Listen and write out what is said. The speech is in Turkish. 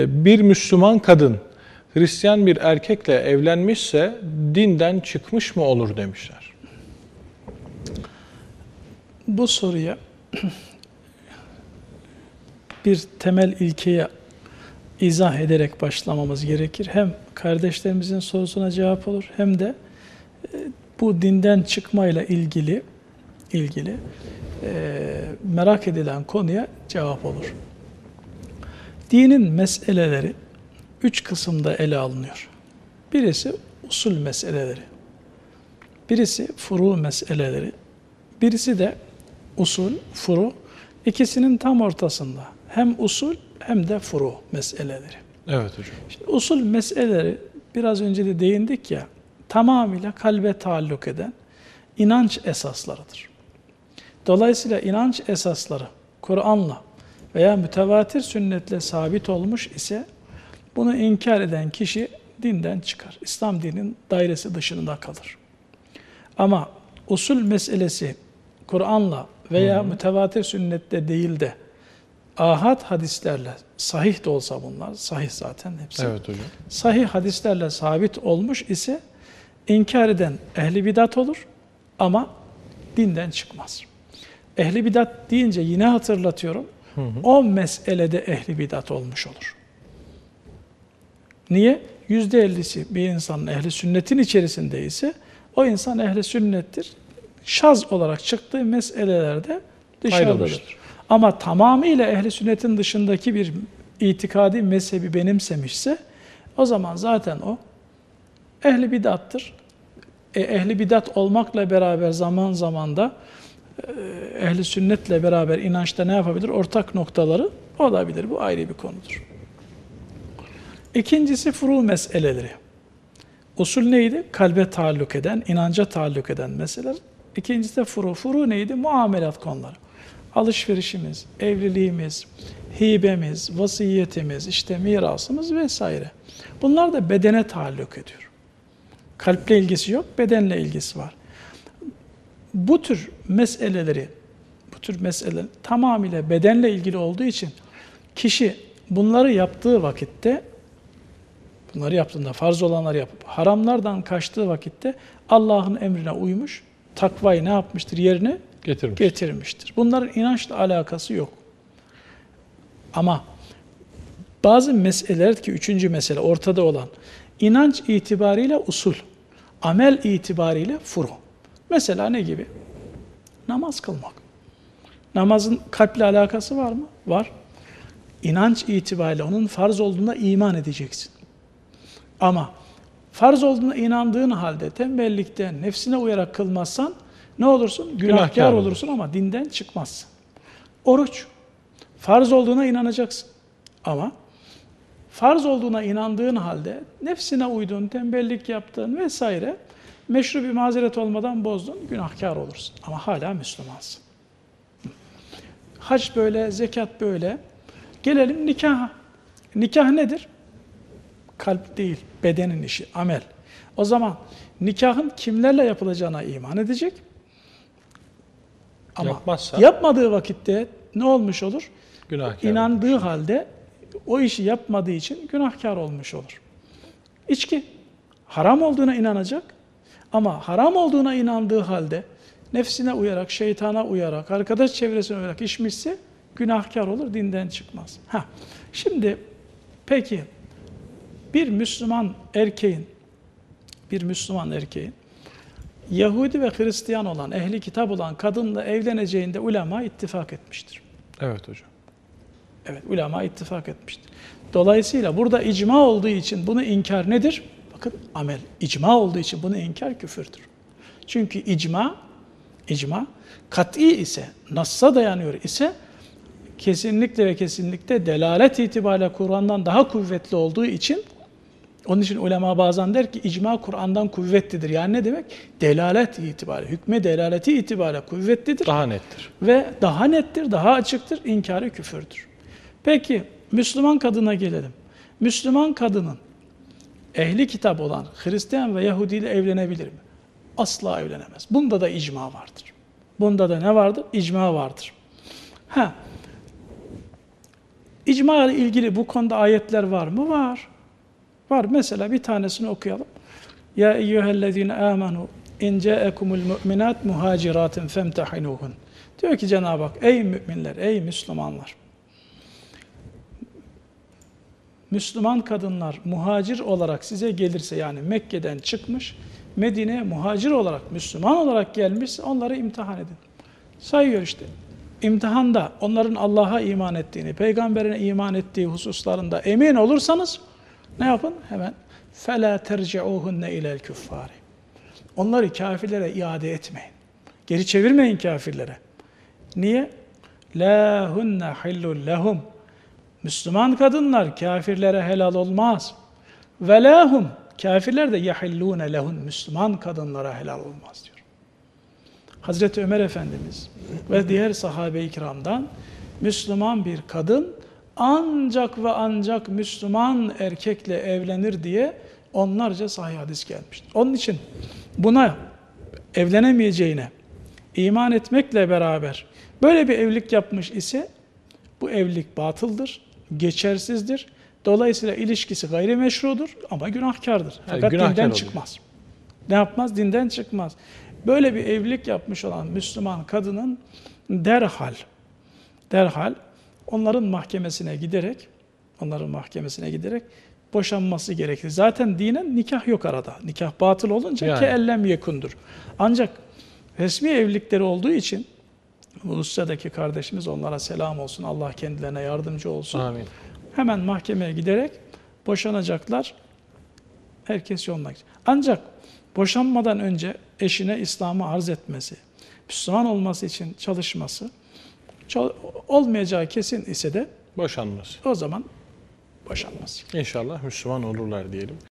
Bir Müslüman kadın Hristiyan bir erkekle evlenmişse dinden çıkmış mı olur demişler. Bu soruya bir temel ilkeye izah ederek başlamamız gerekir. Hem kardeşlerimizin sorusuna cevap olur hem de e, bu dinden çıkmayla ilgili ilgili e, merak edilen konuya cevap olur. Dinin meseleleri üç kısımda ele alınıyor. Birisi usul meseleleri, birisi furu meseleleri, birisi de usul, furu. İkisinin tam ortasında hem usul hem de furu meseleleri. Evet hocam. Şimdi usul meseleleri biraz önce de değindik ya tamamıyla kalbe taalluk eden inanç esaslarıdır. Dolayısıyla inanç esasları Kur'an'la veya mütevatir sünnetle sabit olmuş ise bunu inkar eden kişi dinden çıkar. İslam dininin dairesi dışında kalır. Ama usul meselesi Kur'an'la veya hı. mütevatir sünnette değil de ahad hadislerle sahih de olsa bunlar, sahih zaten hepsi. Evet hocam. Sahih hadislerle sabit olmuş ise inkar eden ehli bidat olur ama dinden çıkmaz. Ehli bidat deyince yine hatırlatıyorum. Hı hı. O meselede ehli bidat olmuş olur. Niye? Yüzde ellisi bir insanın ehli sünnetin içerisinde ise o insan ehli sünnettir. Şaz olarak çıktığı meselelerde dışarıdadır. Ama tamamıyla ehli sünnetin dışındaki bir itikadi mezhebi benimsemişse o zaman zaten o ehli bidattır. E, ehli bidat olmakla beraber zaman zaman da ehli sünnetle beraber inançta ne yapabilir? Ortak noktaları olabilir. Bu ayrı bir konudur. İkincisi furu meseleleri. Usul neydi? Kalbe taalluk eden, inanca taalluk eden meseleler. İkincisi de furu. Furu neydi? Muamelat konuları. Alışverişimiz, evliliğimiz, hibemiz, vasiyetimiz, işte mirasımız vesaire. Bunlar da bedene taalluk ediyor. Kalple ilgisi yok, bedenle ilgisi var. Bu tür meseleleri, bu tür meseleler tamamıyla bedenle ilgili olduğu için kişi bunları yaptığı vakitte bunları yaptığında farz olanları yapıp haramlardan kaçtığı vakitte Allah'ın emrine uymuş, takvayı ne yapmıştır? Yerine getirmiş. getirmiştir. Bunların inançla alakası yok. Ama bazı meseleler ki üçüncü mesele ortada olan inanç itibariyle usul, amel itibariyle furu. Mesela ne gibi? Namaz kılmak. Namazın kalple alakası var mı? Var. İnanç itibariyle onun farz olduğuna iman edeceksin. Ama farz olduğuna inandığın halde tembellikten, nefsine uyarak kılmazsan ne olursun? Günahkar, Günahkar olursun ama dinden çıkmazsın. Oruç. Farz olduğuna inanacaksın. Ama farz olduğuna inandığın halde nefsine uydun, tembellik yaptın vesaire meşru bir mazeret olmadan bozdun, günahkar olursun. Ama hala Müslümansın. Hac böyle, zekat böyle. Gelelim nikaha. Nikah nedir? Kalp değil, bedenin işi, amel. O zaman nikahın kimlerle yapılacağına iman edecek. Ama Yapmazsa, yapmadığı vakitte ne olmuş olur? Günahkar İnandığı olmuş. halde o işi yapmadığı için günahkar olmuş olur. İçki haram olduğuna inanacak ama haram olduğuna inandığı halde nefsine uyarak, şeytana uyarak, arkadaş çevresine uyarak içmişse günahkar olur, dinden çıkmaz. Ha. Şimdi peki bir Müslüman erkeğin bir Müslüman erkeğin Yahudi ve Hristiyan olan, ehli kitap olan kadınla evleneceğinde ulema ittifak etmiştir. Evet hocam. Evet, ulema ittifak etmiştir. Dolayısıyla burada icma olduğu için bunu inkar nedir? Bakın amel. icma olduğu için bunu inkar küfürdür. Çünkü icma, icma kat'i ise, nassa dayanıyor ise kesinlikle ve kesinlikle delalet itibariyle Kur'an'dan daha kuvvetli olduğu için onun için ulema bazen der ki icma Kur'an'dan kuvvetlidir. Yani ne demek? Delalet itibariyle, hükme delaleti itibariyle kuvvetlidir. Daha nettir. Ve daha nettir, daha açıktır, inkarı küfürdür. Peki Müslüman kadına gelelim. Müslüman kadının ehli kitap olan Hristiyan ve Yahudi ile evlenebilir mi? Asla evlenemez. Bunda da icma vardır. Bunda da ne vardır? İcma vardır. Ha, İcma ile ilgili bu konuda ayetler var mı? Var. Var. Mesela bir tanesini okuyalım. Ya eyyühellezine amenu in ca'ekumul mu'minat muhaciratin femtahinuhun. Diyor ki Cenab-ı Hak ey müminler, ey Müslümanlar. Müslüman kadınlar muhacir olarak size gelirse yani Mekke'den çıkmış, Medine'ye muhacir olarak, Müslüman olarak gelmişse onları imtihan edin. Sayıyor işte. İmtihanda onların Allah'a iman ettiğini, peygamberine iman ettiği hususlarında emin olursanız ne yapın? Hemen فَلَا تَرْجِعُوهُنَّ اِلَى الْكُفَّارِ Onları kafirlere iade etmeyin. Geri çevirmeyin kafirlere. Niye? لَا هُنَّ حِلُّ لَهُمْ Müslüman kadınlar kafirlere helal olmaz. Ve lahum kafirler de yahillune lehun Müslüman kadınlara helal olmaz diyor. Hazreti Ömer Efendimiz ve diğer sahabe-i kiramdan Müslüman bir kadın ancak ve ancak Müslüman erkekle evlenir diye onlarca sahih hadis gelmiştir. Onun için buna evlenemeyeceğine iman etmekle beraber böyle bir evlilik yapmış ise bu evlilik batıldır, geçersizdir. Dolayısıyla ilişkisi gayrimeşrudur ama günahkardır. Fakat günahkar dinden oluyor. çıkmaz. Ne yapmaz? Dinden çıkmaz. Böyle bir evlilik yapmış olan Müslüman kadının derhal, derhal onların mahkemesine giderek, onların mahkemesine giderek boşanması gerekir. Zaten dinen nikah yok arada. Nikah batıl olunca Yani. ki ellem yekundur. Ancak resmi evlilikleri olduğu için Rusya'daki kardeşimiz onlara selam olsun. Allah kendilerine yardımcı olsun. Amin. Hemen mahkemeye giderek boşanacaklar. Herkes yoluna gidecek. Ancak boşanmadan önce eşine İslam'ı arz etmesi, Müslüman olması için çalışması, çal- olmayacağı kesin ise de Boşanması. o zaman boşanması. İnşallah Müslüman olurlar diyelim.